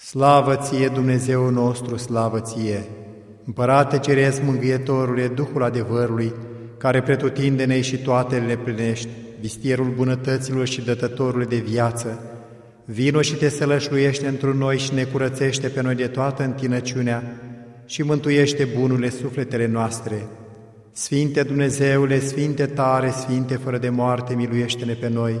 Slavă ție, Dumnezeu nostru, slavă ție! Împărate Ceresc, Mângâietorule, Duhul adevărului, care pretutindene și toate le plinești, vistierul bunătăților și dătătorul de viață, vino și te sălășluiește într noi și ne curățește pe noi de toată întinăciunea și mântuiește bunurile sufletele noastre. Sfinte Dumnezeule, Sfinte tare, Sfinte fără de moarte, miluiește-ne pe noi!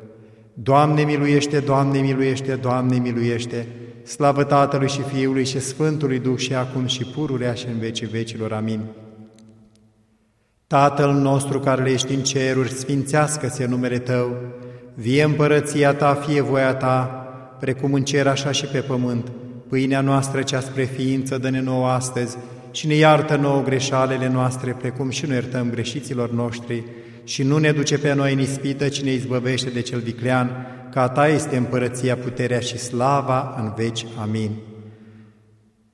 Doamne, miluiește, Doamne, miluiește, Doamne, miluiește, slavă Tatălui și Fiului și Sfântului Duh și acum și pururea și în vecii vecilor. Amin. Tatăl nostru care le ești în ceruri, sfințească-se numele Tău, vie împărăția Ta, fie voia Ta, precum în cer așa și pe pământ. Pâinea noastră cea spre ființă dă-ne nouă astăzi și ne iartă nouă greșalele noastre, precum și noi iertăm greșiților noștri, și nu ne duce pe noi în ispită, ci ne izbăvește de cel viclean, ca Ta este împărăția, puterea și slava în veci. Amin.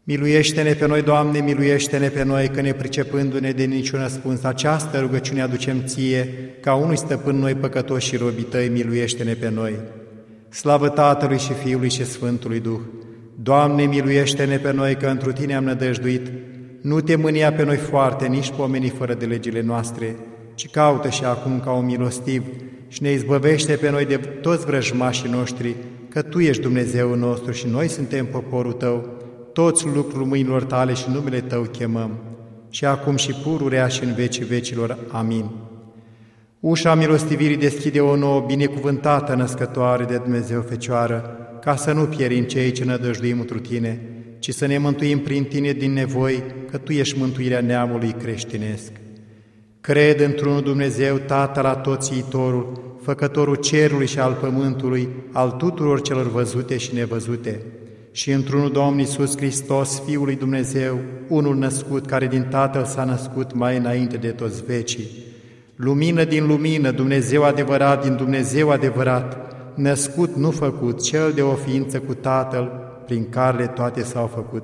Miluiește-ne pe noi, Doamne, miluiește-ne pe noi, că ne pricepându-ne de niciun răspuns, această rugăciune aducem Ție, ca unui stăpân noi păcătoși și robii Tăi, miluiește-ne pe noi. Slavă Tatălui și Fiului și Sfântului Duh! Doamne, miluiește-ne pe noi, că întru Tine am nădăjduit, nu te mânia pe noi foarte, nici pomeni fără de legile noastre, ci caută și acum ca un milostiv și ne izbăvește pe noi de toți vrăjmașii noștri, că Tu ești Dumnezeu nostru și noi suntem poporul Tău, toți lucrul mâinilor Tale și numele Tău chemăm, și acum și pururea și în vecii vecilor. Amin. Ușa milostivirii deschide o nouă binecuvântată născătoare de Dumnezeu Fecioară, ca să nu pierim cei ce nădăjduim întru Tine, ci să ne mântuim prin Tine din nevoi, că Tu ești mântuirea neamului creștinesc. Cred într-unul Dumnezeu, Tatăl Atoțiitorul, Făcătorul cerului și al pământului, al tuturor celor văzute și nevăzute, și într-unul Domn Iisus Hristos, Fiul lui Dumnezeu, unul născut, care din Tatăl s-a născut mai înainte de toți vecii. Lumină din lumină, Dumnezeu adevărat din Dumnezeu adevărat, născut, nu făcut, cel de o ființă cu Tatăl, prin care toate s-au făcut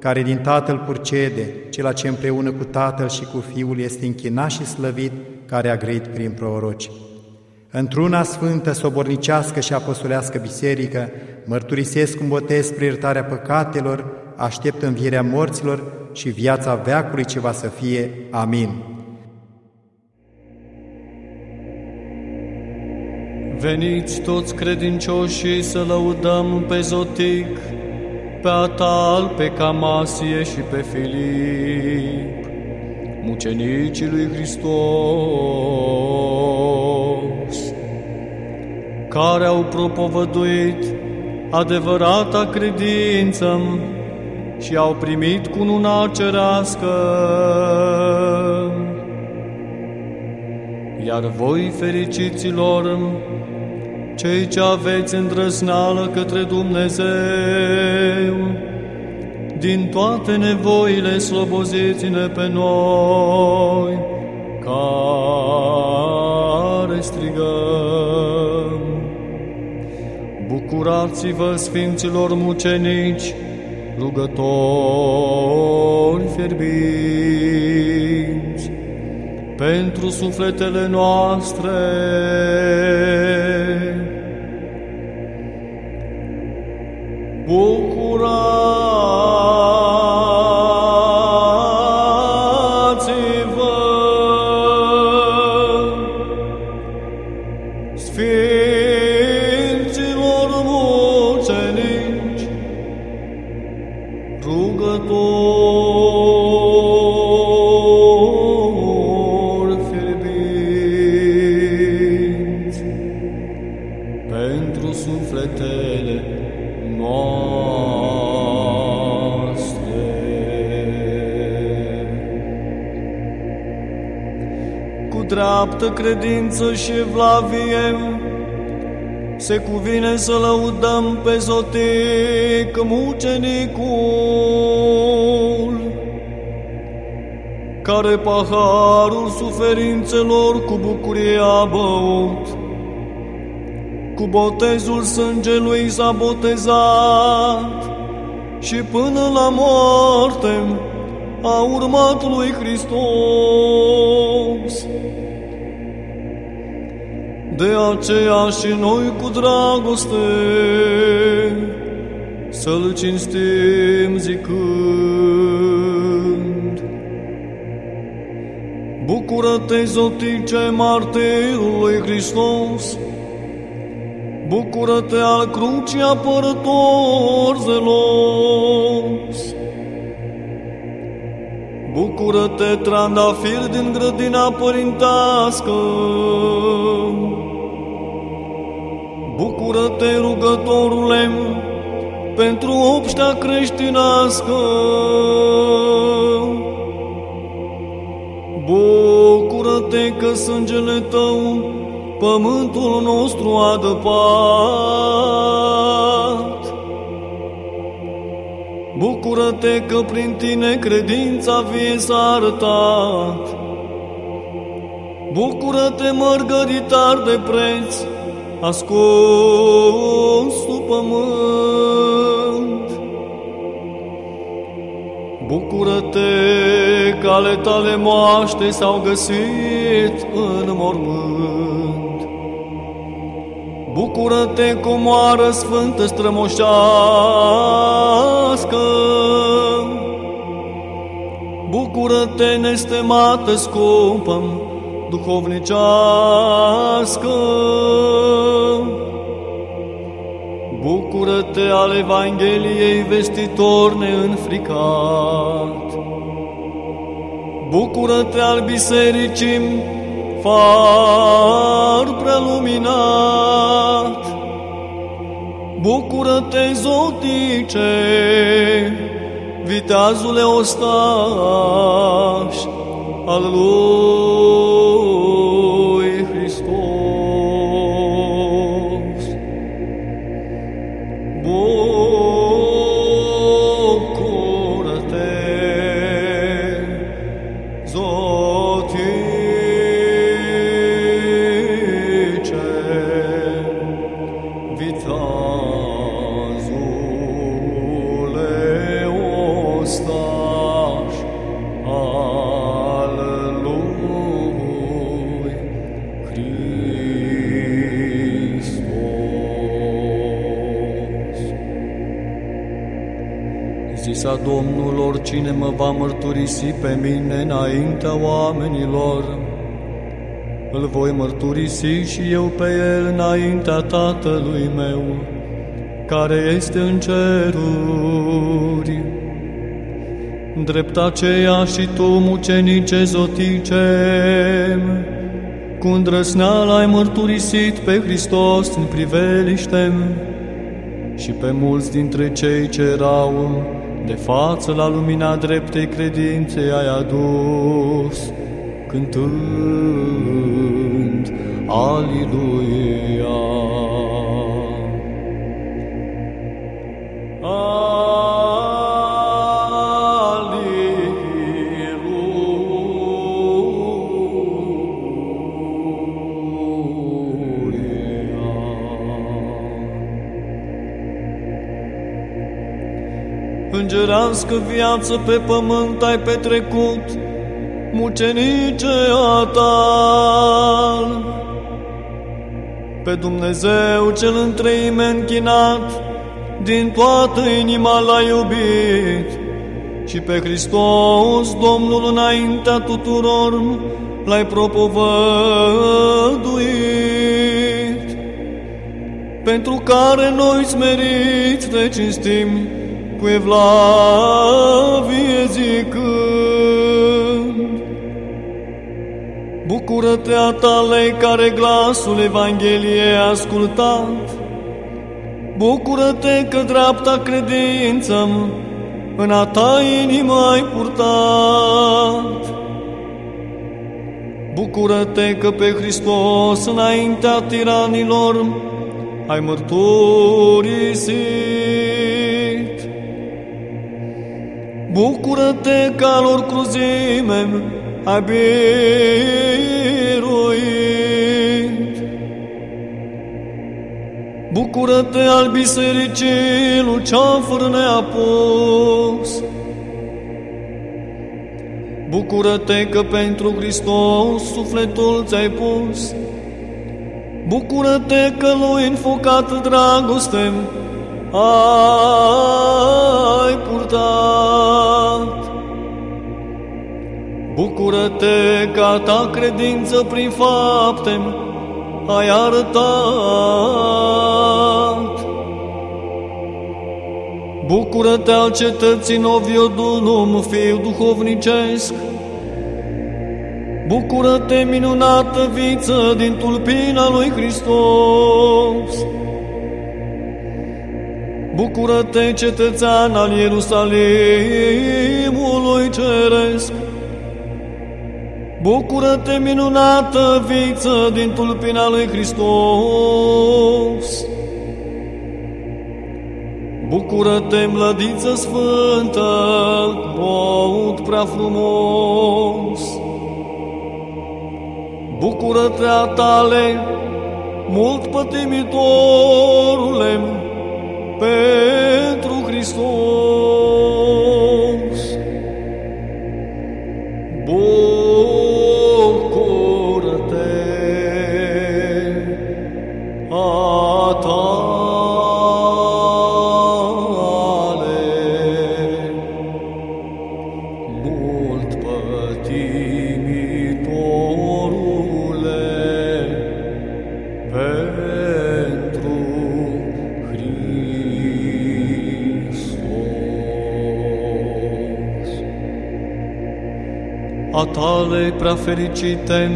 care din Tatăl purcede, cel ce împreună cu Tatăl și cu Fiul este închinat și slăvit, care a grăit prin proroci. Într-una sfântă, sobornicească și apostolească biserică, mărturisesc un botez spre iertarea păcatelor, aștept învierea morților și viața veacului ce va să fie. Amin. Veniți toți credincioșii să lăudăm pe Zotic, pe Atal, pe Camasie și pe Filip, mucenicii lui Hristos, care au propovăduit adevărata credință și au primit cununa cerească. Iar voi, fericiților, cei ce aveți îndrăznală către Dumnezeu, din toate nevoile sloboziți-ne pe noi, care strigăm. Bucurați-vă, Sfinților mucenici, rugători fierbinți, pentru sufletele noastre, Bucurați-vă, dreaptă credință și evlavie se cuvine să lăudăm pe zotic mucenicul, care paharul suferințelor cu bucurie a băut, cu botezul sângelui s-a botezat și până la moarte a urmat lui Hristos. De aceea și noi cu dragoste să-L cinstim zicând. Bucură-te, zotice martirului Hristos, Bucură-te al crucii apărător zelos, Bucură-te, trandafir din grădina părintească, Bucură-te, rugătorule, pentru obștea creștinească. Bucură-te că sângele tău pământul nostru a dăpat. Bucură-te că prin tine credința vie s-a arătat. Bucură-te, mărgăritar de preț, ascuns sub pământ. Bucură-te că ale tale moaște s-au găsit în mormânt. Bucură-te cu moară sfântă strămoșească. Bucură-te nestemată scumpă, duhovnicească. Bucură-te al Evangheliei vestitor neînfricat. Bucură-te al bisericii far preluminat. Bucură-te, zotice, viteazule ostaș al lui Domnul, oricine mă va mărturisi pe mine înaintea oamenilor, îl voi mărturisi și eu pe el înaintea Tatălui meu, care este în ceruri. Drept aceea și tu, mucenice zotice, cu îndrăsneală ai mărturisit pe Hristos în priveliște și pe mulți dintre cei ce erau de față la lumina dreptei credințe ai adus, cântând Aliluia. Aliluia. Îngerească viață pe pământ ai petrecut, mucenice a ta. Pe Dumnezeu cel întreime închinat, din toată inima l-ai iubit și pe Hristos, Domnul înaintea tuturor, l-ai propovăduit pentru care noi smeriți te cinstim cu evlavie zicând, Bucură-te a tale care glasul Evangheliei a ascultat, Bucură-te că dreapta credință în a ta inimă ai purtat. Bucură-te că pe Hristos înaintea tiranilor ai mărturisit. Bucură-te că lor cruzime ai biruit. Bucură-te al bisericii luceafăr neapus. Bucură-te că pentru Hristos sufletul ți-ai pus. Bucură-te că lui înfocat dragoste ai purtat. Bucură-te că a ta credință prin fapte ai arătat. Bucură-te al cetății Noviodunum, fiu duhovnicesc, Bucură-te, minunată viță din tulpina lui Hristos! Bucură-te, cetățean al Ierusalimului ceresc! Bucură-te, minunată viță din tulpina lui Hristos! Bucură-te, mlădiță sfântă, băut prea frumos! Bucură-te a tale, mult pătimitorule, pentru Hristos. a tale prea fericite,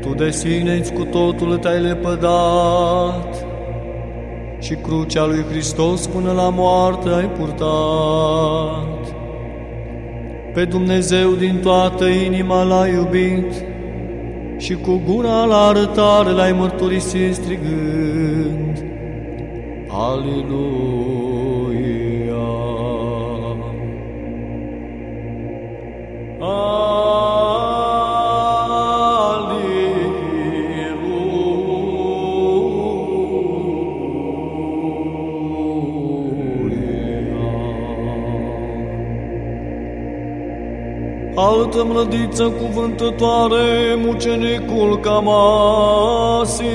tu de sine cu totul te-ai lepădat și crucea lui Hristos până la moarte ai purtat. Pe Dumnezeu din toată inima l-ai iubit și cu gura la arătare l-ai mărturisit strigând. Aleluia! Altă mlădiță cuvântătoare, mucenicul Camasie.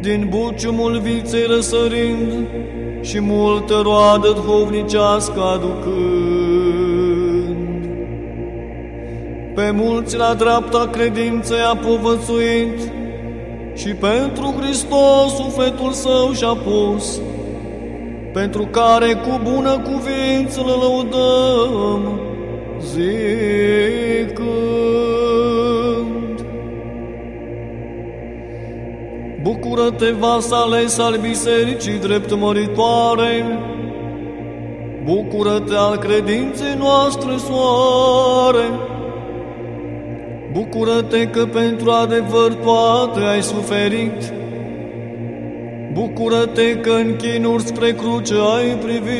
Din buciumul viței răsărind și multă roadă duhovnicească aducând. Pe mulți la dreapta credință a povățuit și pentru Hristos sufletul său și-a pus pentru care cu bună cuvință le lăudăm, zicând. Bucură-te, vas ales al bisericii drept măritoare, Bucură-te al credinței noastre, soare, Bucură-te că pentru adevăr toate ai suferit, Bucură-te că în chinuri spre cruce ai privit.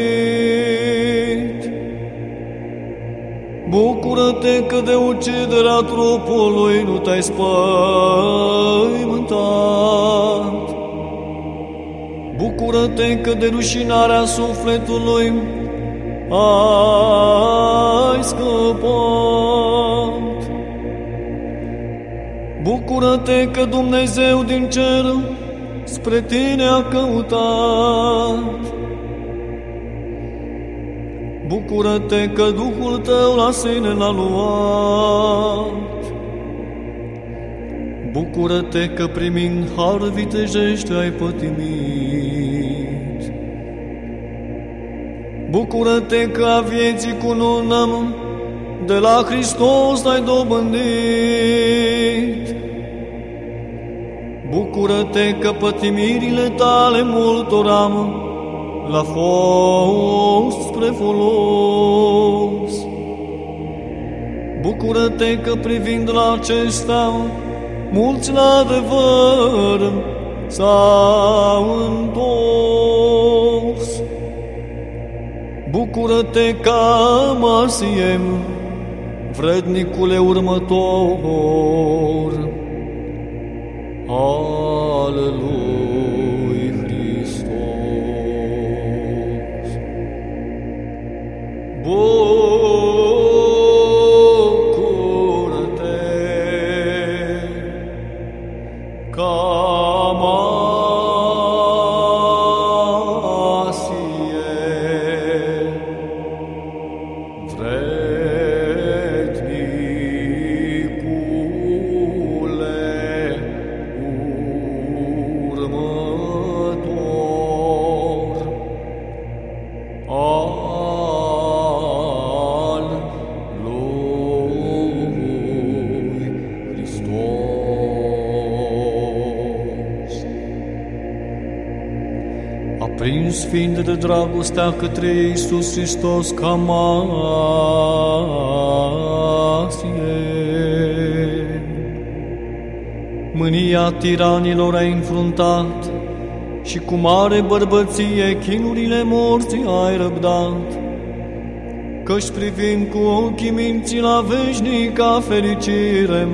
Bucură-te că de uciderea trupului nu te-ai spăimântat. Bucură-te că de rușinarea sufletului ai scăpat. Bucură-te că Dumnezeu din cer spre tine a căutat. Bucură-te că Duhul tău la sine l-a luat. Bucură-te că primind har vitejește ai pătimit. Bucură-te că a vieții cu nunam de la Hristos ai dobândit. Bucură-te că pătimirile tale multoram, la fost spre folos. Bucură-te că privind la acesta, mulți la adevăr s-au întors. Bucură-te ca Masiem, vrednicule următor. Aleluia Hristos. Bucură-te dragostea către Iisus Hristos ca masie, Mânia tiranilor ai înfruntat și cu mare bărbăție chinurile morții ai răbdat. Căci privind cu ochii minții la veșnica fericire,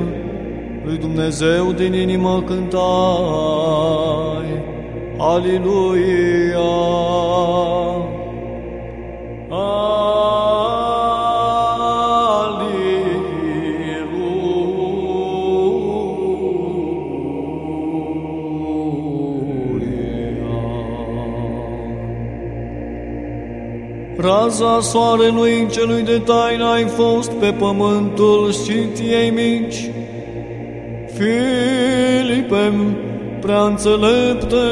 lui Dumnezeu din inimă cântai. Aleluia! Raza soarelui celui de taină ai fost pe pământul știției mici. Filipem, prea înțelepte,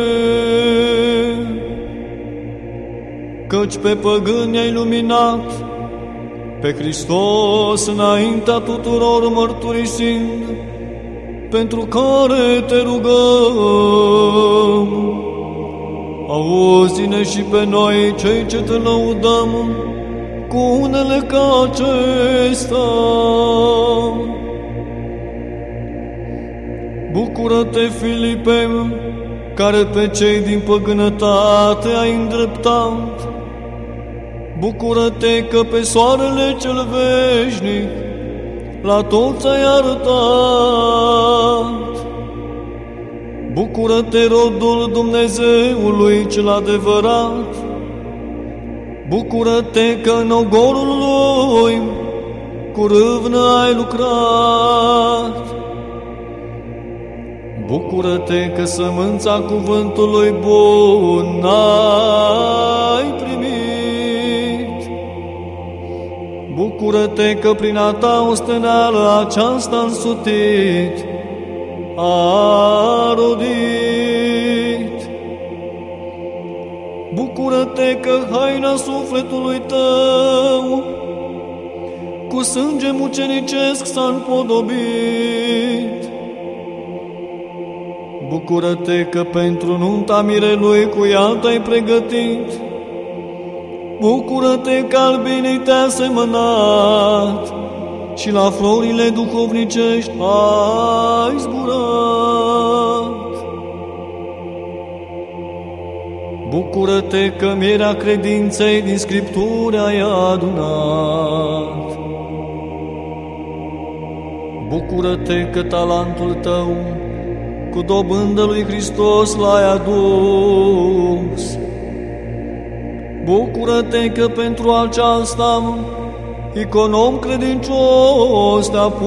căci pe păgâni ai luminat, pe Hristos înaintea tuturor mărturisind, pentru care te rugăm. Auzi-ne și pe noi cei ce te lăudăm cu unele ca acesta. Bucură-te, Filipe, care pe cei din păgânătate ai îndreptat. Bucură-te că pe soarele cel veșnic la toți ai arătat. Bucură-te, rodul Dumnezeului cel adevărat! Bucură-te că în ogorul lui cu râvnă ai lucrat! Bucură-te că sămânța cuvântului bun ai primit! Bucură-te că prin a ta osteneală aceasta însutit, a rodit. Bucură-te că haina sufletului tău cu sânge mucenicesc s-a împodobit. Bucură-te că pentru nunta mirelui cu ea te-ai pregătit. Bucură-te că albinii te-a semănat și la florile duhovnicești ai zburat. Bucură-te că mierea credinței din Scripturi ai adunat. Bucură-te că talentul tău cu dobândă lui Hristos l-ai adus. Bucură-te că pentru aceasta econom credincios te-a pus.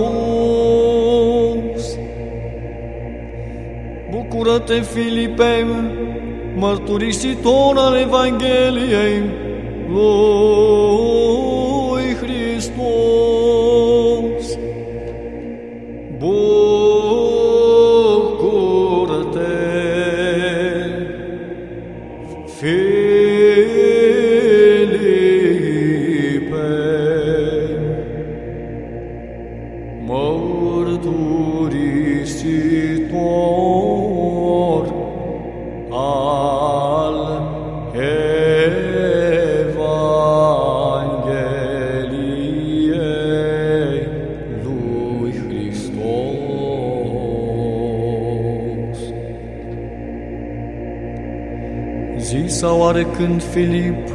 Bucură-te, Filipe, mărturisitor al Evangheliei lui Hristos. Bucură-te, Zisa oarecând Filip,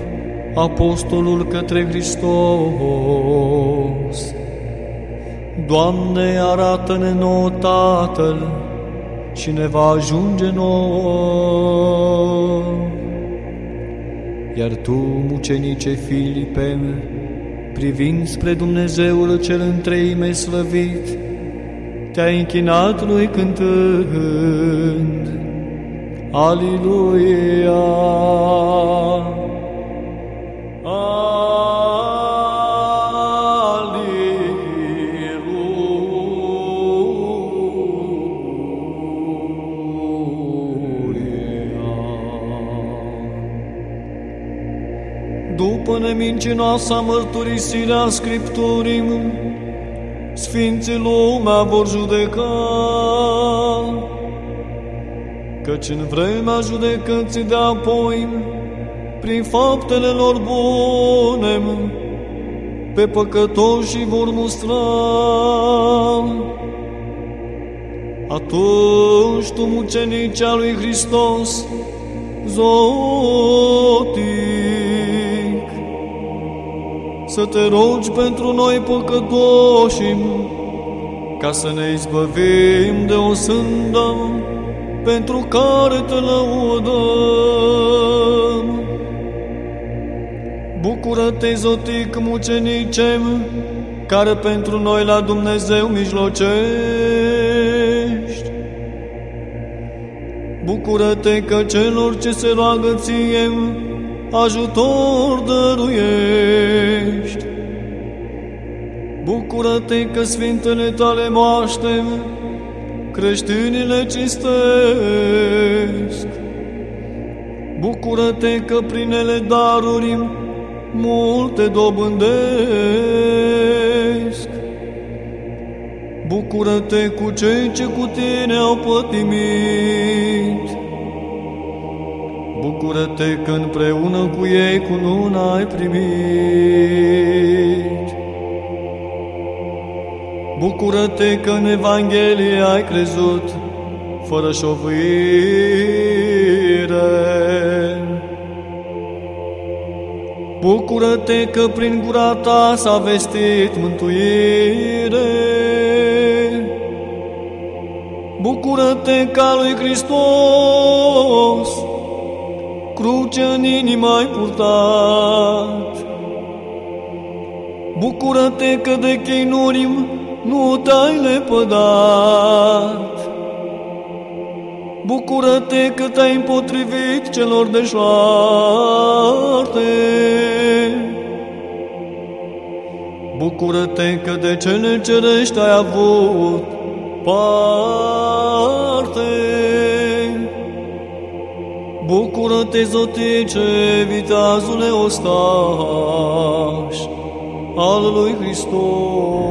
apostolul către Hristos, Doamne, arată-ne nouă Tatăl și ne va ajunge nouă. Iar tu, mucenice Filipe, privind spre Dumnezeul cel întreime slăvit, te-ai închinat lui cântând, Aliluia! După nemincinoasa mărturisire a Scripturii, Sfinții lumea vor judeca, căci în vremea judecății de apoi, prin faptele lor bune, pe păcătoși vor mustra. Atunci tu, mucenicea lui Hristos, zotic, să te rogi pentru noi păcătoși, ca să ne izbăvim de o sândă pentru care te lăudăm. Bucură-te, zotic mucenicem, care pentru noi la Dumnezeu mijlocești. Bucură-te că celor ce se roagă ție, ajutor dăruiești. Bucură-te că Sfintele tale moaște, creștinile cistesc. Bucură-te că prin ele daruri multe dobândesc. Bucură-te cu cei ce cu tine au pătimit. Bucură-te că împreună cu ei cu luna ai primit. Bucură-te că în Evanghelie ai crezut, fără șovăire. Bucură-te că prin gura ta s-a vestit mântuire. Bucură-te ca lui Hristos, cruce în inima ai purtat. Bucură-te că de chinuri nu te-ai lepădat. Bucură-te că te-ai împotrivit celor de șoarte. Bucură-te că de cele cerești ai avut parte. Bucură-te, zotice, viteazule ostaș al lui Hristos.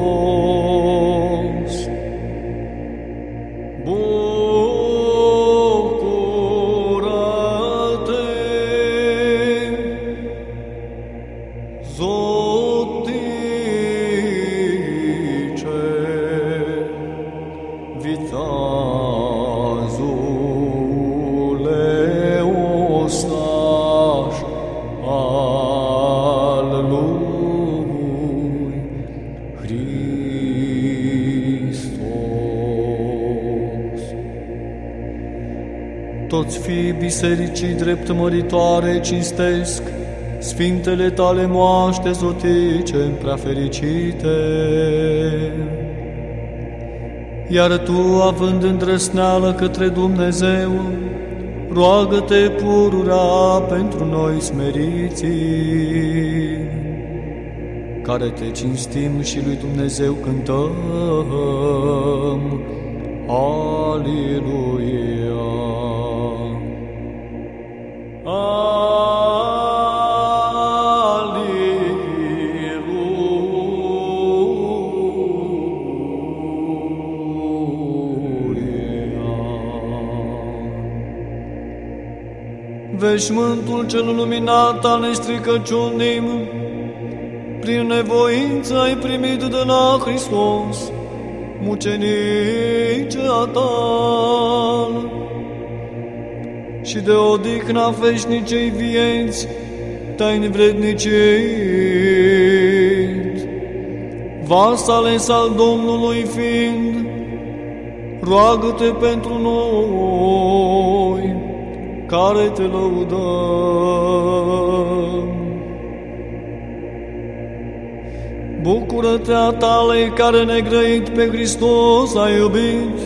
Toți fii bisericii drept măritoare cinstesc, Sfintele tale moaște zotice prea fericite. Iar tu, având îndrăsneală către Dumnezeu, roagă-te pururea pentru noi smeriții, care te cinstim și lui Dumnezeu cântăm. Aleluia! Veșmântul cel luminat al nestricăciunii, prin nevoință ai primit de la Hristos, mucenice a ta. și de odihna veșnicei vieți te-ai nevrednicit. Vas ales al Domnului fiind, roagă-te pentru noi, care te lăudăm. Bucură-te a tale care negrăit pe Hristos ai iubit.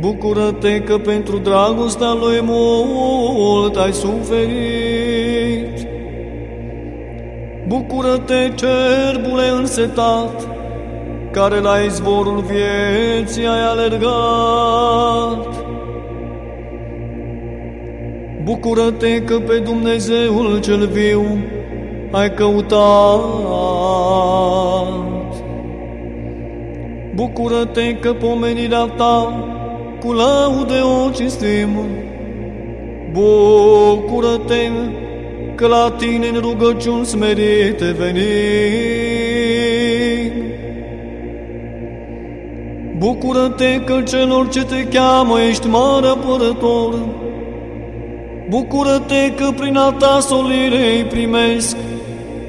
Bucură-te că pentru dragostea lui mult ai suferit. Bucură-te, cerbule însetat, care la izvorul vieții ai alergat. Bucură-te că pe Dumnezeul cel viu ai căutat. Bucură-te că pomenirea ta cu laude o cinstim. Bucură-te că la tine în rugăciuni smerite venim. Bucură-te că celor ce te cheamă ești mare apărător. Bucură-te că prin a ta solire îi primesc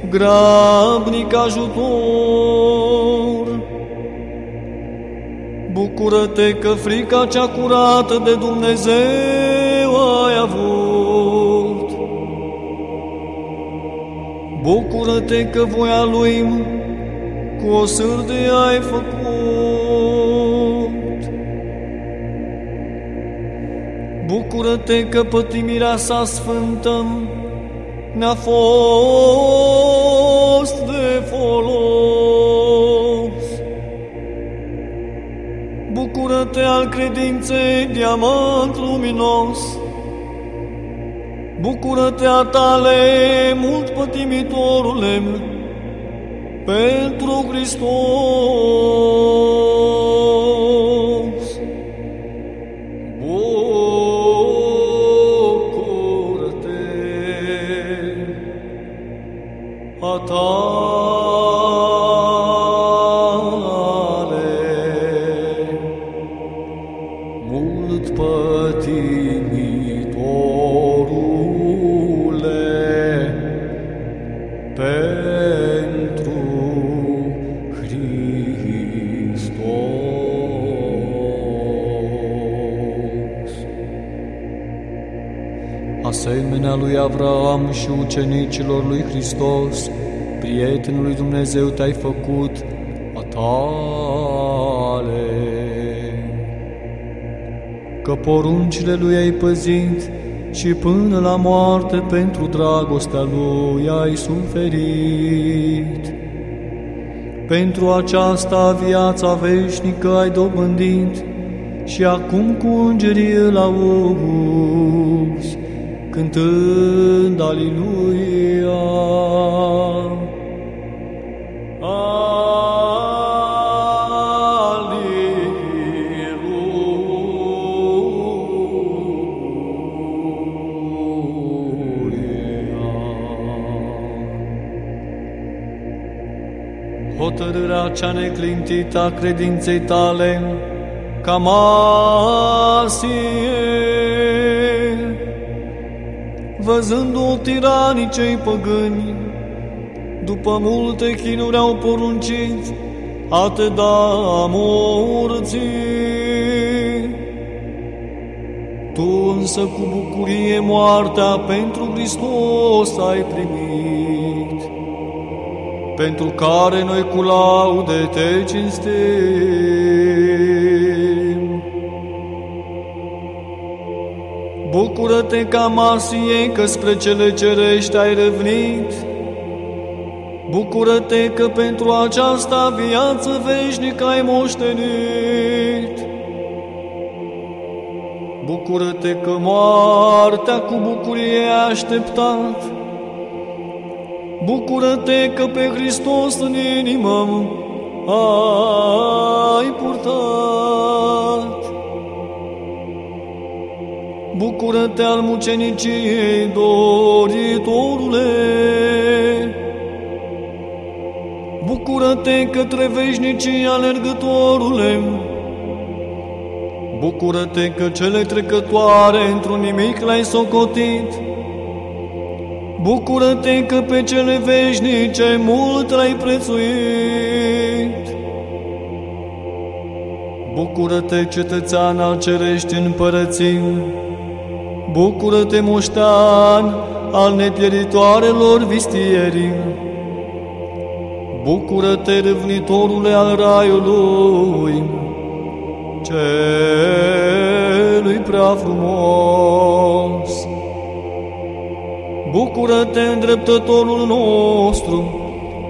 grabnic ajutor. Bucură-te că frica cea curată de Dumnezeu ai avut. Bucură-te că voia Lui cu o sârde ai făcut. Bucură-te că pătimirea sa sfântă ne-a fost de folos. Bucură-te al credinței, diamant luminos. Bucură-te a tale, mult pătimitorule, pentru Hristos. Lui Avram și ucenicilor lui Hristos, prietenul lui Dumnezeu te-ai făcut a tale. Că poruncile lui ai păzit și până la moarte pentru dragostea lui ai suferit. Pentru aceasta viața veșnică ai dobândit și acum cu îngerii îl auzi cântând Aliluia. Hotărârea cea neclintită a credinței tale, ca masie, văzându-o tiranicei păgâni, după multe chinuri au poruncit a te da morții. Tu însă cu bucurie moartea pentru Hristos ai primit, pentru care noi cu laude te cinstim. Bucură-te ca Masie că spre cele cerești ai revenit. Bucură-te că pentru aceasta viață veșnică ai moștenit. Bucură-te că moartea cu bucurie ai așteptat. Bucură-te că pe Hristos în inimă ai purtat. Bucură-te al muceniciei, doritorule! Bucură-te către veșnicii alergătorule! Bucură-te că cele trecătoare într-un nimic l-ai socotit. Bucură-te că pe cele veșnice mult l-ai prețuit. Bucură-te, cetățean al cerești împărății. Bucură-te, moștean al nepieritoarelor vistierii. Bucură-te, râvnitorule al raiului, celui prea frumos. Bucură-te, îndreptătorul nostru,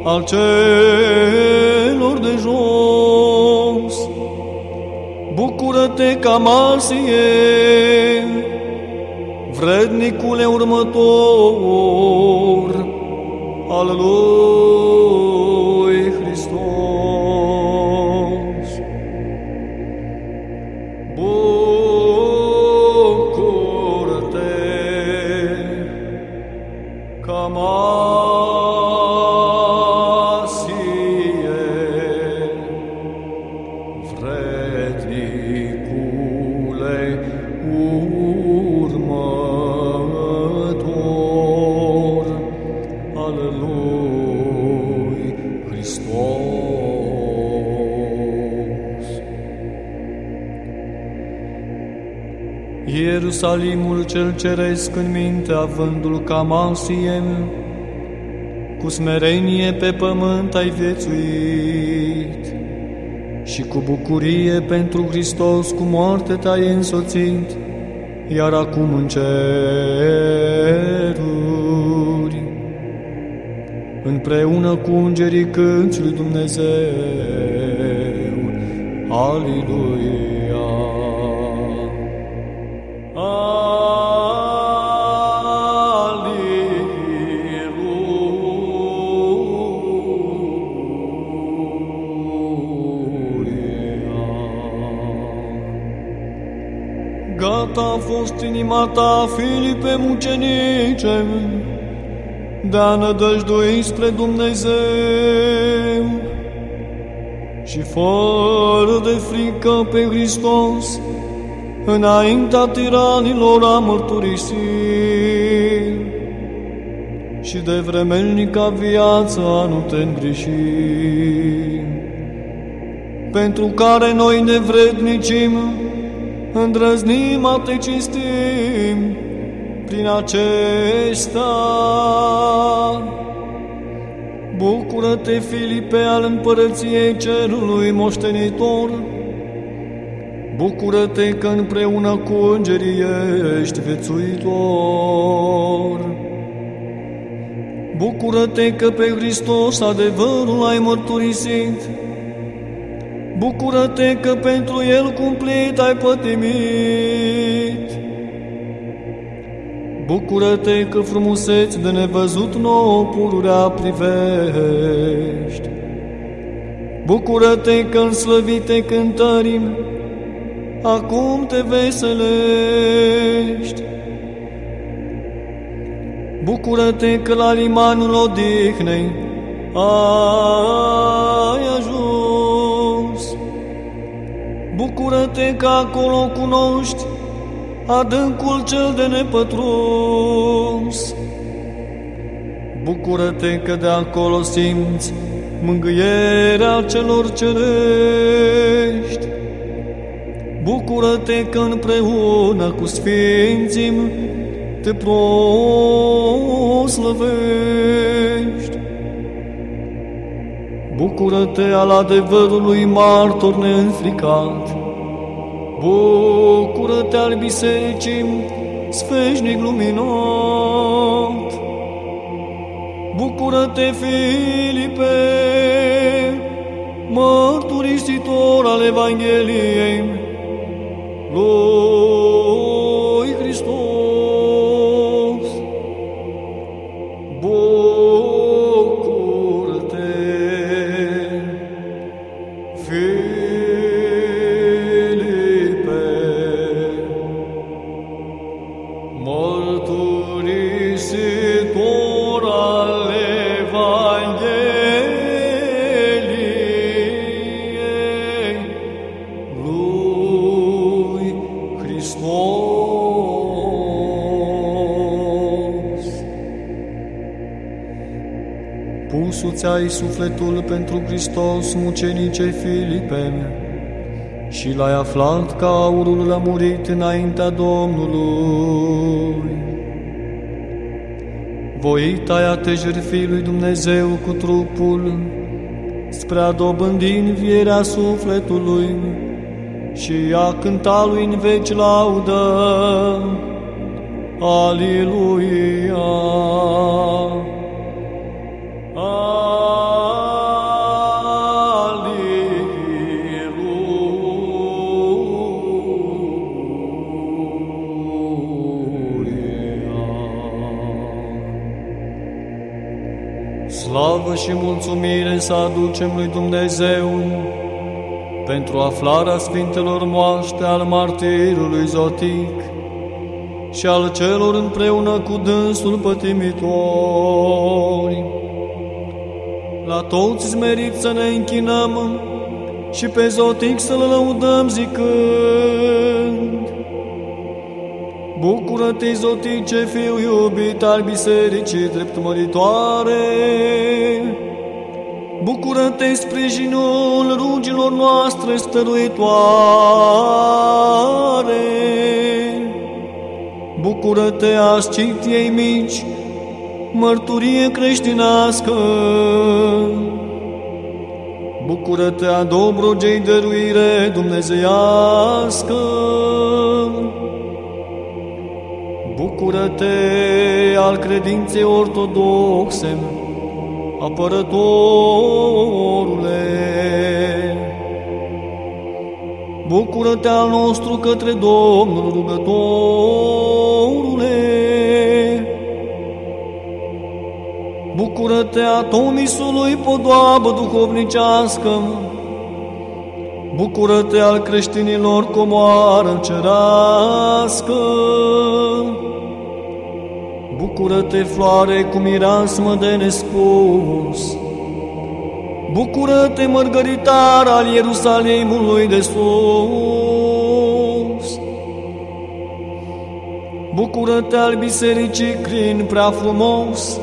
al celor de jos. Bucură-te, Camasie, vrednicule următor al lui Ierusalimul cel ceresc în minte, avândul Camasiem, cu smerenie pe pământ ai viețuit și cu bucurie pentru Hristos cu moarte te-ai însoțit, iar acum în ceruri, împreună cu îngerii cânți lui Dumnezeu. Aleluia! Fost inima ta, Filipe mucenice, de a nădăjdui spre Dumnezeu și fără de frică pe Hristos, înaintea tiranilor a mărturisit și de vremelnica viață a nu te îngriși. Pentru care noi ne vrednicim, îndrăznim a te cinstim prin acesta. Bucură-te, Filipe, al împărăției cerului moștenitor, Bucură-te că împreună cu îngerii ești vețuitor. Bucură-te că pe Hristos adevărul ai mărturisit. Bucură-te că pentru El cumplit ai pătimit. Bucură-te că frumuseți de nevăzut nouă pururea privești. Bucură-te că în slăvite cântărim, acum te veselești. Bucură-te că la limanul odihnei ai ajuns. Bucură-te că acolo cunoști adâncul cel de nepătruns. Bucură-te că de acolo simți mângâierea celor cerești. Bucură-te că împreună cu sfinții te proslăvești. Bucură-te al adevărului martor neînfricat. Bucură-te al bisericii sfeșnic luminat. Bucură-te, Filipe, mărturisitor al Evangheliei lui Hristos. Hristos. Pusuți ai sufletul pentru Hristos, mucenice Filipe, și l-ai aflat că aurul lămurit înaintea Domnului. Voita a te jertfii lui Dumnezeu cu trupul, spre a dobândi învierea sufletului, și a cânta lui în veci laudă. Aleluia! Slavă și mulțumire să aducem lui Dumnezeu pentru aflarea Sfintelor moaște al martirului Zotic și al celor împreună cu dânsul pătimitori. La toți zmerit să ne închinăm și pe Zotic să-L lăudăm zicând, Bucură-te, zotice, fiu iubit al bisericii drept măritoare! Bucură-te, sprijinul rugilor noastre stăruitoare! Bucură-te, ascitiei mici, mărturie creștinească! Bucură-te a dobrogei dăruire dumnezeiască! Bucură-te al credinței ortodoxe, apărătorule! Bucură-te al nostru către Domnul rugătorule! Bucură-te a Tomisului podoabă duhovnicească! Bucură-te al creștinilor comoară cerească! Bucură-te, floare, cu mireasmă de nespus! Bucură-te, mărgăritar al Ierusalimului de sus! Bucură-te al bisericii crin prea frumos!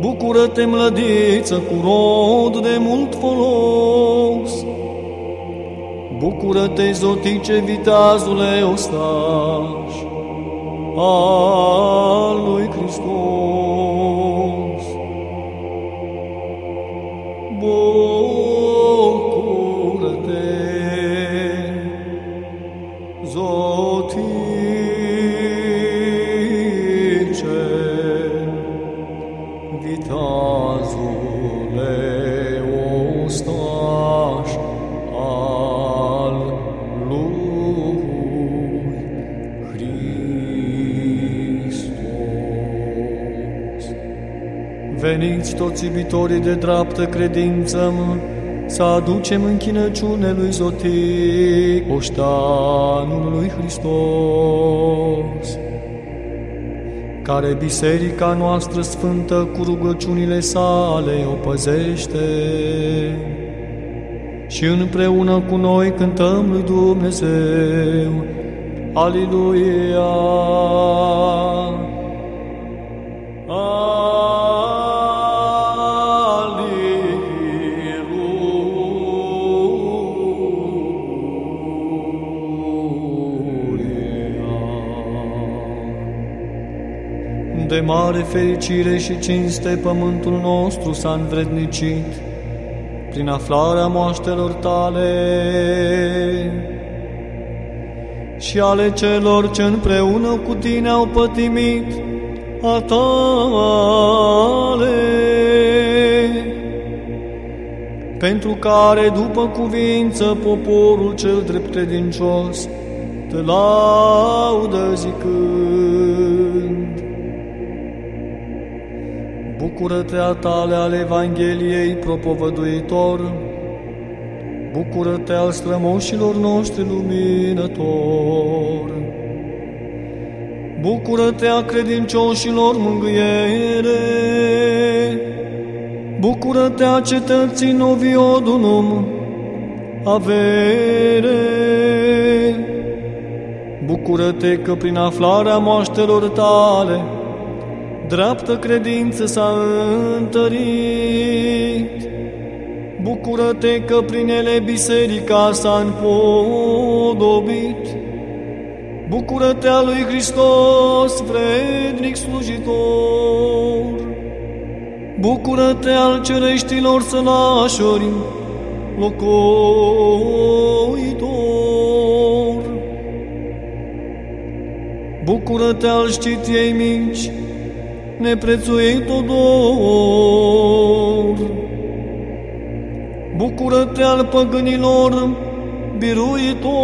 Bucură-te, mlădiță, cu rod de mult folos! Bucură-te, zotice, vitazule ostaș! Al lui Hristos. Veniți toți iubitorii de dreaptă credință, să aducem închinăciune lui Zotic, oștanul lui Hristos, care biserica noastră sfântă cu rugăciunile sale o păzește și împreună cu noi cântăm lui Dumnezeu. Aleluia! Mare fericire și cinste pământul nostru s-a învrednicit prin aflarea moaștelor tale și ale celor ce împreună cu tine au pătimit a tale, pentru care, după cuvință, poporul cel drept credincios te laudă zicând. Bucură-te a tale al Evangheliei propovăduitor, Bucură-te al strămoșilor noștri luminător, Bucură-te a credincioșilor mângâiere, Bucură-te a cetății Noviodunum, avere, Bucură-te că prin aflarea moaștelor tale, dreaptă credință s-a întărit. Bucură-te că prin ele biserica s-a împodobit. Bucură-te a lui Hristos, vrednic slujitor. Bucură-te al cereștilor sănașori, locuitor. Bucură-te al știtiei mici, neprețuit odor. Bucură-te al păgânilor, biruitor.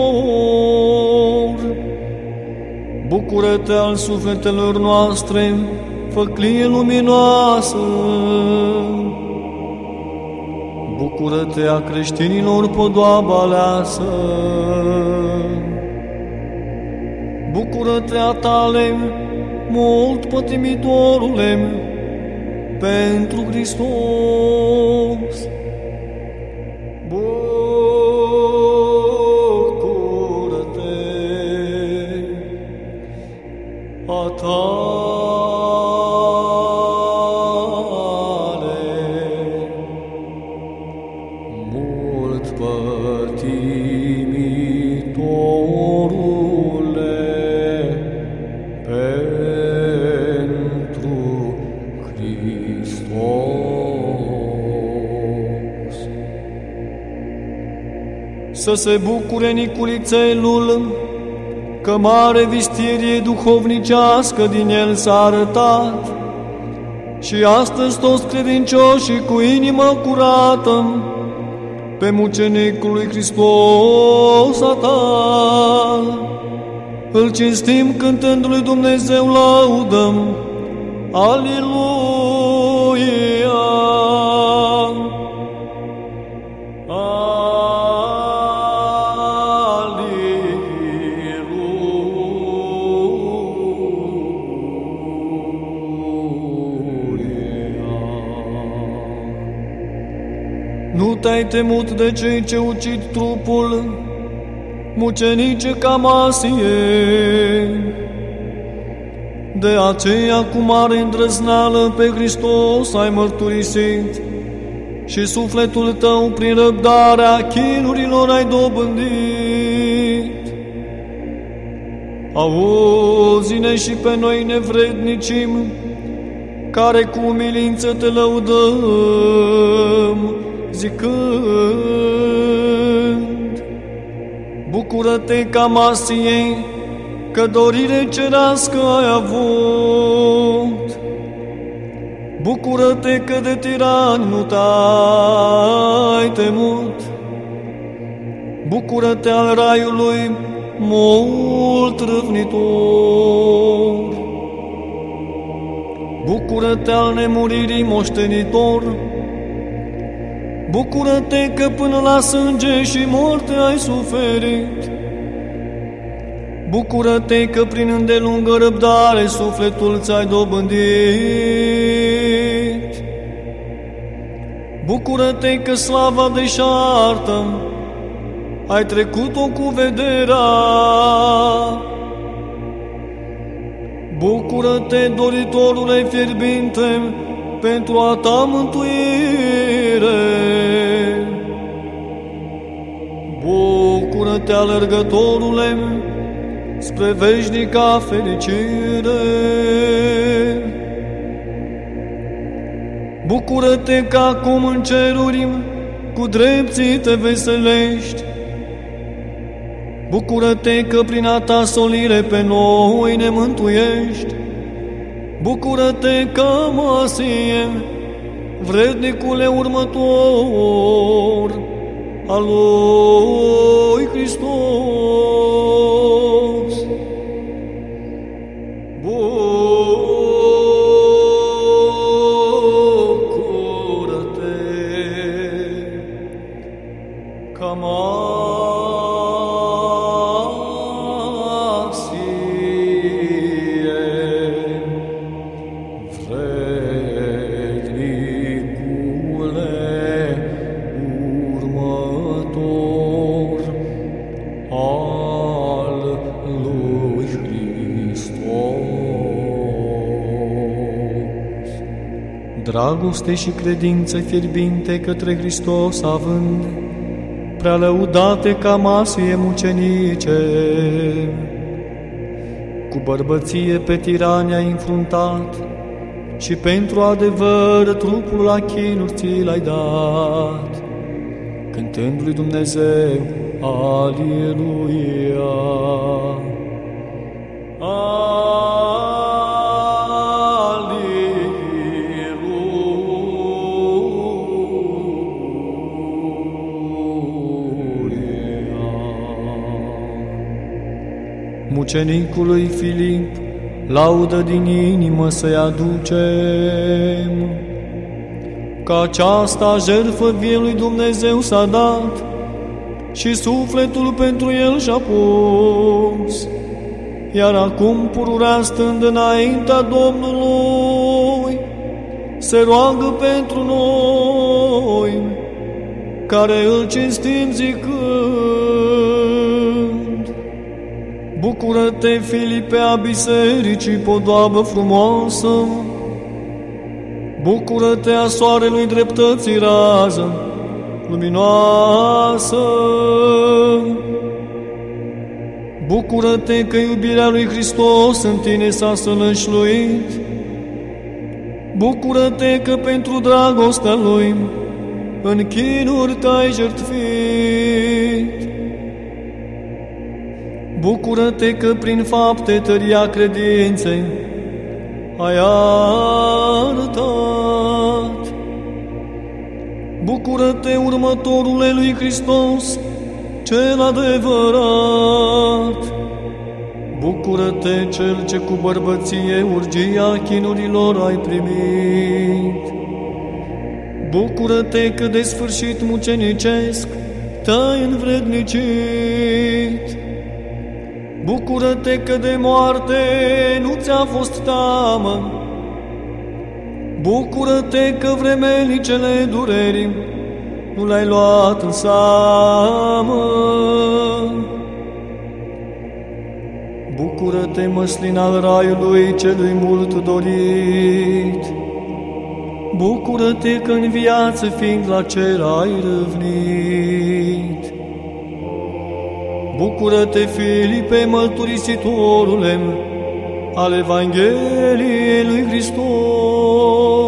Bucură-te al sufletelor noastre, făclie luminoasă. Bucură-te a creștinilor podoaba aleasă. Bucură-te a tale, mult pătimitorule, pentru Hristos. Să se bucure Niculițelul, că mare vistirie duhovnicească din el s-a arătat. Și astăzi toți credincioșii cu inimă curată, pe mucenicul lui Hristos a ta. Îl cinstim cântând lui Dumnezeu laudăm. Aleluia! Te-ai temut de cei ce ucid trupul, mucenice camasie. De aceea cu mare îndrăznală pe Hristos ai mărturisit și sufletul tău prin răbdarea chinurilor ai dobândit. Auzi-ne și pe noi nevrednicim, care cu umilință te lăudăm, zicând, Bucură-te ca Masie, că dorire cerească ai avut. Bucură-te că de tirani nu te-ai temut. Bucură-te al raiului mult râvnitor. Bucură-te al nemuririi moștenitor. Bucură-te că până la sânge și moarte ai suferit. Bucură-te că prin îndelungă răbdare sufletul ți-ai dobândit. Bucură-te că slava deșartă ai trecut-o cu vederea. Bucură-te, doritorule fierbinte, pentru a ta mântuire. Bucură-te, alergătorule, spre veșnica fericire. Bucură-te că acum în ceruri cu drepții te veselești. Bucură-te că prin a ta solire pe noi ne mântuiești. Bucură-te că mă sim, vrednicule următor al lui dragoste și credință fierbinte către Hristos având, prea lăudate ca masie mucenice. Cu bărbăție pe tirania înfruntat și pentru adevăr trupul la chinuri ți l-ai dat, cântându lui Dumnezeu, Aleluia! Mucenicului Filip, laudă din inimă să-i aducem. Că aceasta jertfă vie lui Dumnezeu s-a dat și sufletul pentru el și-a pus. Iar acum pururea stând înaintea Domnului, se roagă pentru noi, care îl cinstim zicând. Bucură-te, Filipe, a bisericii, podoabă frumoasă, Bucură-te a soarelui dreptății rază, luminoasă. Bucură-te că iubirea lui Hristos în tine s-a sălășluit. Bucură-te că pentru dragostea lui în chinuri te-ai jertfit. Bucură-te că prin fapte tăria credinței ai arătat. Bucură-te, următorule lui Hristos, cel adevărat. Bucură-te, cel ce cu bărbăție urgia chinurilor ai primit. Bucură-te că de sfârșit mucenicesc te-ai învrednicit. Bucură-te că de moarte nu ți-a fost teamă. Bucură-te că vremelicele durerii nu le-ai luat în seamă. Bucură-te, măslin al raiului celui mult dorit. Bucură-te că în viață fiind la cer ai râvnit. Bucură-te, Filipe, mărturisitorule al Evangheliei lui Hristos.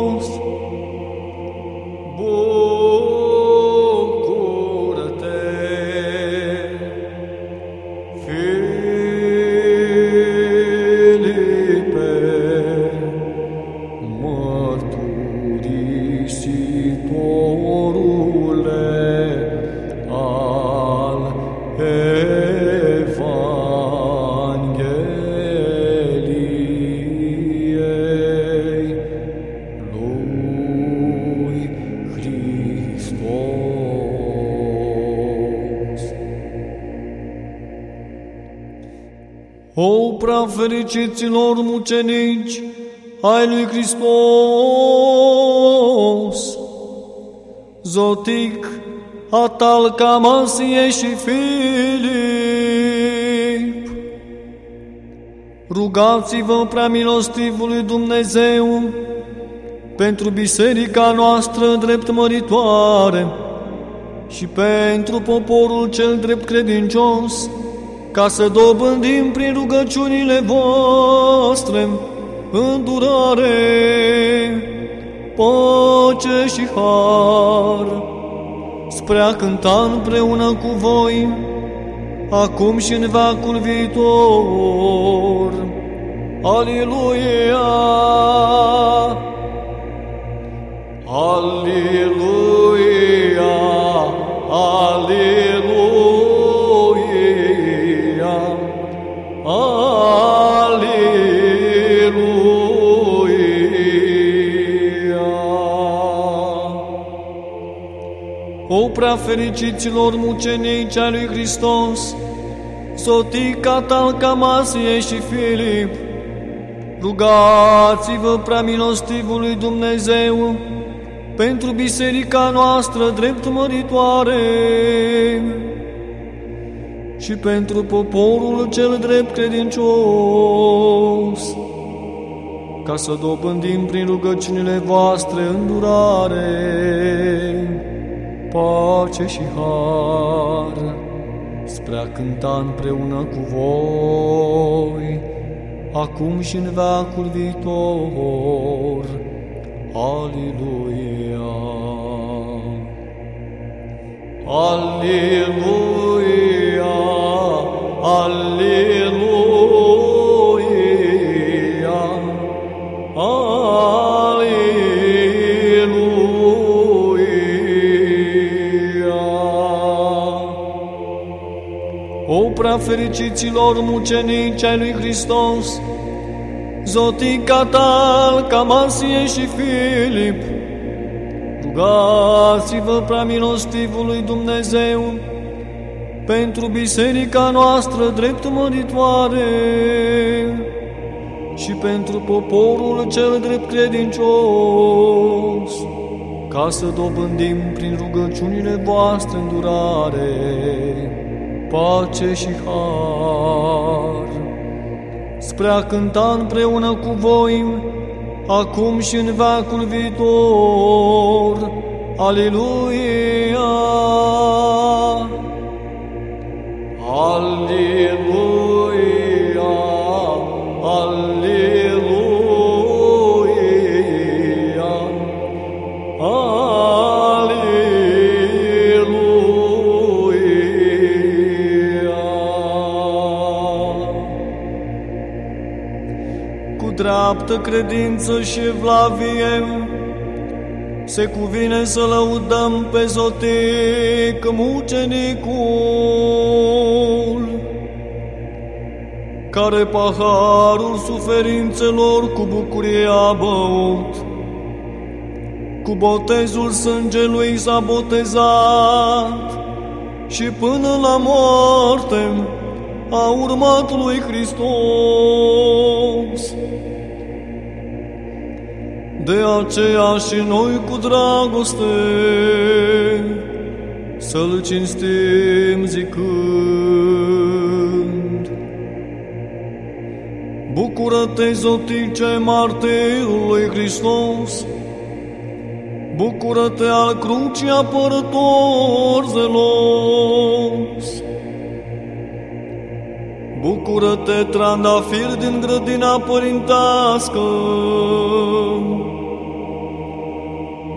Fericiților mucenici ai lui Hristos, Zotic, Atal, Camasie și Filip, rugați-vă prea milostivului Dumnezeu pentru biserica noastră drept măritoare și pentru poporul cel drept credincios, ca să dobândim prin rugăciunile voastre îndurare, pace și har, spre a cânta împreună cu voi, acum și în vacul viitor. Aleluia! Aleluia! Prea fericiților mucenici ai lui Hristos, Sotica Talcamasie și Filip, rugați-vă prea milostivului Dumnezeu pentru biserica noastră drept măritoare și pentru poporul cel drept credincios. ca să dobândim prin rugăciunile voastre îndurare, pace și har, spre a cânta împreună cu voi, acum și în veacul viitor. Aleluia! Aleluia! Aleluia! Prea fericiților mucenici ai lui Hristos, Zotica tal, Camasie și Filip, rugați-vă prea milostivului Dumnezeu pentru biserica noastră drept măritoare și pentru poporul cel drept credincios, ca să dobândim prin rugăciunile voastre îndurare pace și har. Spre a cânta împreună cu voi, acum și în veacul viitor. Aleluia! Aleluia! Dreaptă credință și evlavie, se cuvine să lăudăm pe zotic mucenicul, care paharul suferințelor cu bucurie a băut, cu botezul sângelui s-a botezat și până la moarte a urmat lui Hristos. De aceea și noi cu dragoste să-L cinstim zicând. Bucură-te, zotice martirului Hristos, Bucură-te al crucii apărător zelos, Bucură-te, trandafir din grădina părintească,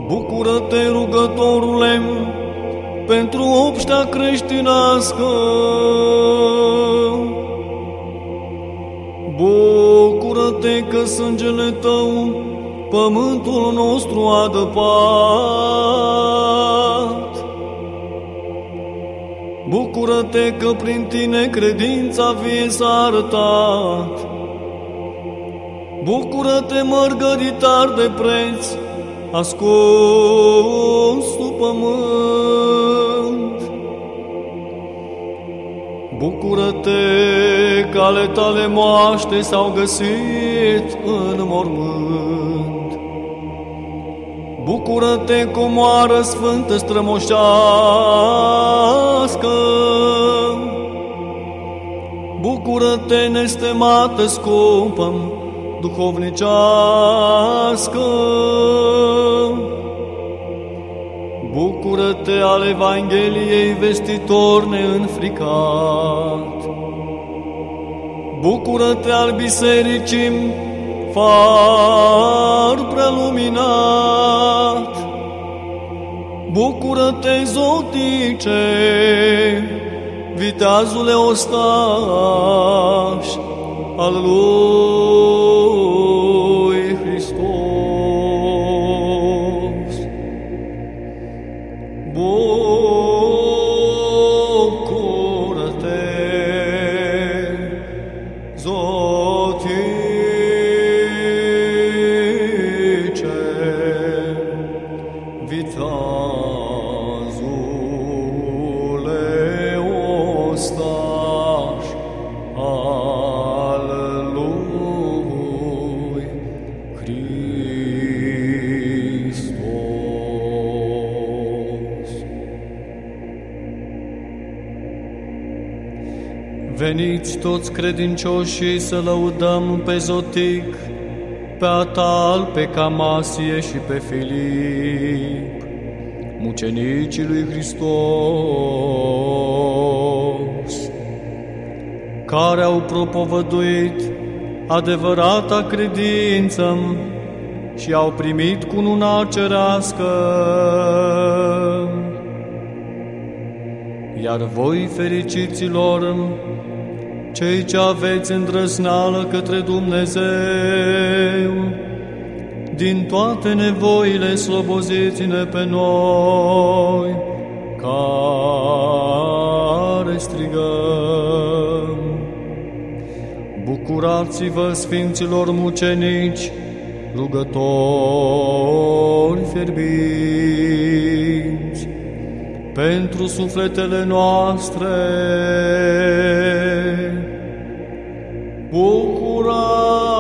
Bucură-te, rugătorule, pentru obștea creștinească. Bucură-te că sângele tău pământul nostru a dăpat. Bucură-te că prin tine credința vie s-a arătat. Bucură-te, mărgăritar de preț, ascuns sub pământ. Bucură-te că ale tale moaște s-au găsit în mormânt. Bucură-te cu moară sfântă strămoșească. Bucură-te nestemată scumpă, duhovnicească. Bucură-te al Evangheliei vestitor neînfricat. Bucură-te al bisericii far preluminat. Bucură-te, zotice, viteazule ostaș al lui. Toți credincioșii să lăudăm pe Zotic, pe Atal, pe Camasie și pe Filip, mucenicii lui Hristos, care au propovăduit adevărata credință și au primit cununa cerească. Iar voi, fericiților, cei ce aveți îndrăznală către Dumnezeu, din toate nevoile sloboziți-ne pe noi, care strigăm. Bucurați-vă, Sfinților mucenici, rugători fierbinți, pentru sufletele noastre. Bucurați-vă,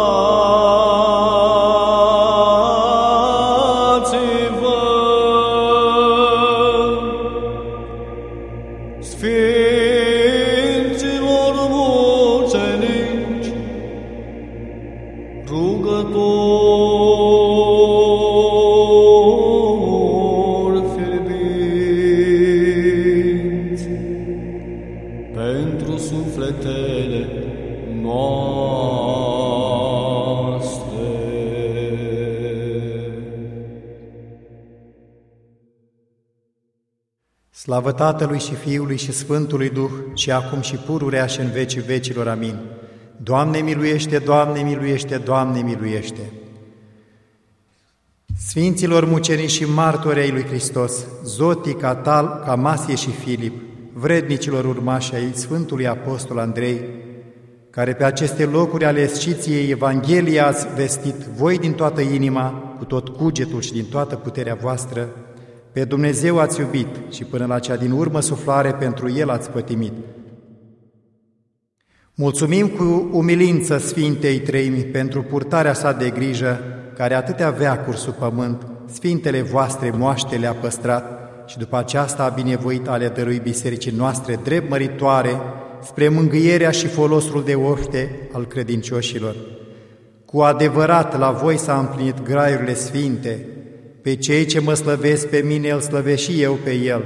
Slavă Tatălui și Fiului și Sfântului Duh, și acum și pururea și în vecii vecilor. Amin. Doamne miluiește, Doamne miluiește, Doamne miluiește! Sfinților mucenici și martori ai lui Hristos, Zotic, Atal, Camasie și Filip, vrednicilor urmași ai Sfântului Apostol Andrei, care pe aceste locuri ale sciției Evangheliei ați vestit voi din toată inima, cu tot cugetul și din toată puterea voastră, pe Dumnezeu ați iubit și până la cea din urmă suflare pentru El ați pătimit. Mulțumim cu umilință Sfintei Treimi pentru purtarea sa de grijă, care atâtea veacuri sub pământ, Sfintele voastre moaște le-a păstrat și după aceasta a binevoit ale dărui bisericii noastre drept măritoare spre mângâierea și folosul de ofte al credincioșilor. Cu adevărat la voi s-a împlinit graiurile sfinte, pe cei ce mă slăvesc pe mine, îl slăvesc și eu pe el.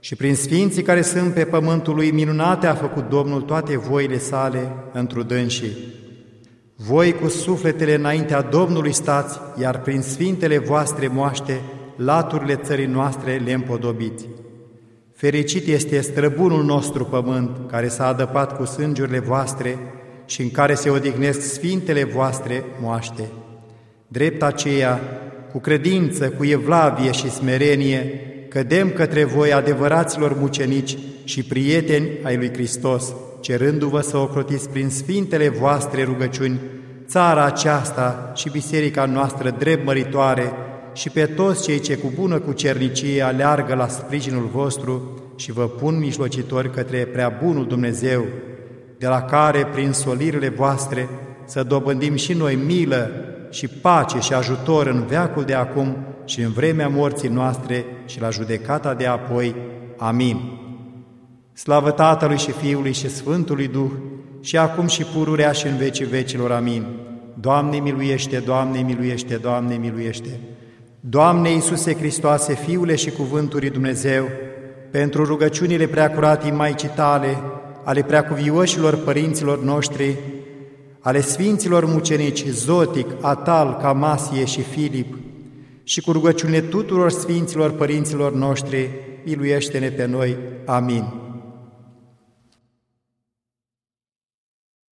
Și prin sfinții care sunt pe pământul lui minunate a făcut Domnul toate voile sale întru dânsii. Voi cu sufletele înaintea Domnului stați, iar prin sfintele voastre moaște, laturile țării noastre le împodobiți. Fericit este străbunul nostru pământ, care s-a adăpat cu sângurile voastre și în care se odihnesc sfintele voastre moaște. Drept aceea, cu credință, cu evlavie și smerenie, cădem către voi adevăraților mucenici și prieteni ai lui Hristos, cerându-vă să ocrotiți prin sfintele voastre rugăciuni țara aceasta și biserica noastră drept măritoare și pe toți cei ce cu bună cucernicie aleargă la sprijinul vostru și vă pun mijlocitori către prea bunul Dumnezeu, de la care, prin solirile voastre, să dobândim și noi milă și pace și ajutor în veacul de acum și în vremea morții noastre și la judecata de apoi. Amin. Slavă Tatălui și Fiului și Sfântului Duh, și acum și pururea și în vecii vecilor. Amin. Doamne miluiește, Doamne miluiește, Doamne miluiește. Doamne Iisuse Hristoase, Fiule și Cuvânturii Dumnezeu, pentru rugăciunile preacuratii Maicii Tale, ale preacuvioșilor părinților noștri, ale Sfinților mucenici Zotic, Atal, Camasie și Filip, și cu rugăciunile tuturor Sfinților părinților noștri, miluiește-ne pe noi. Amin.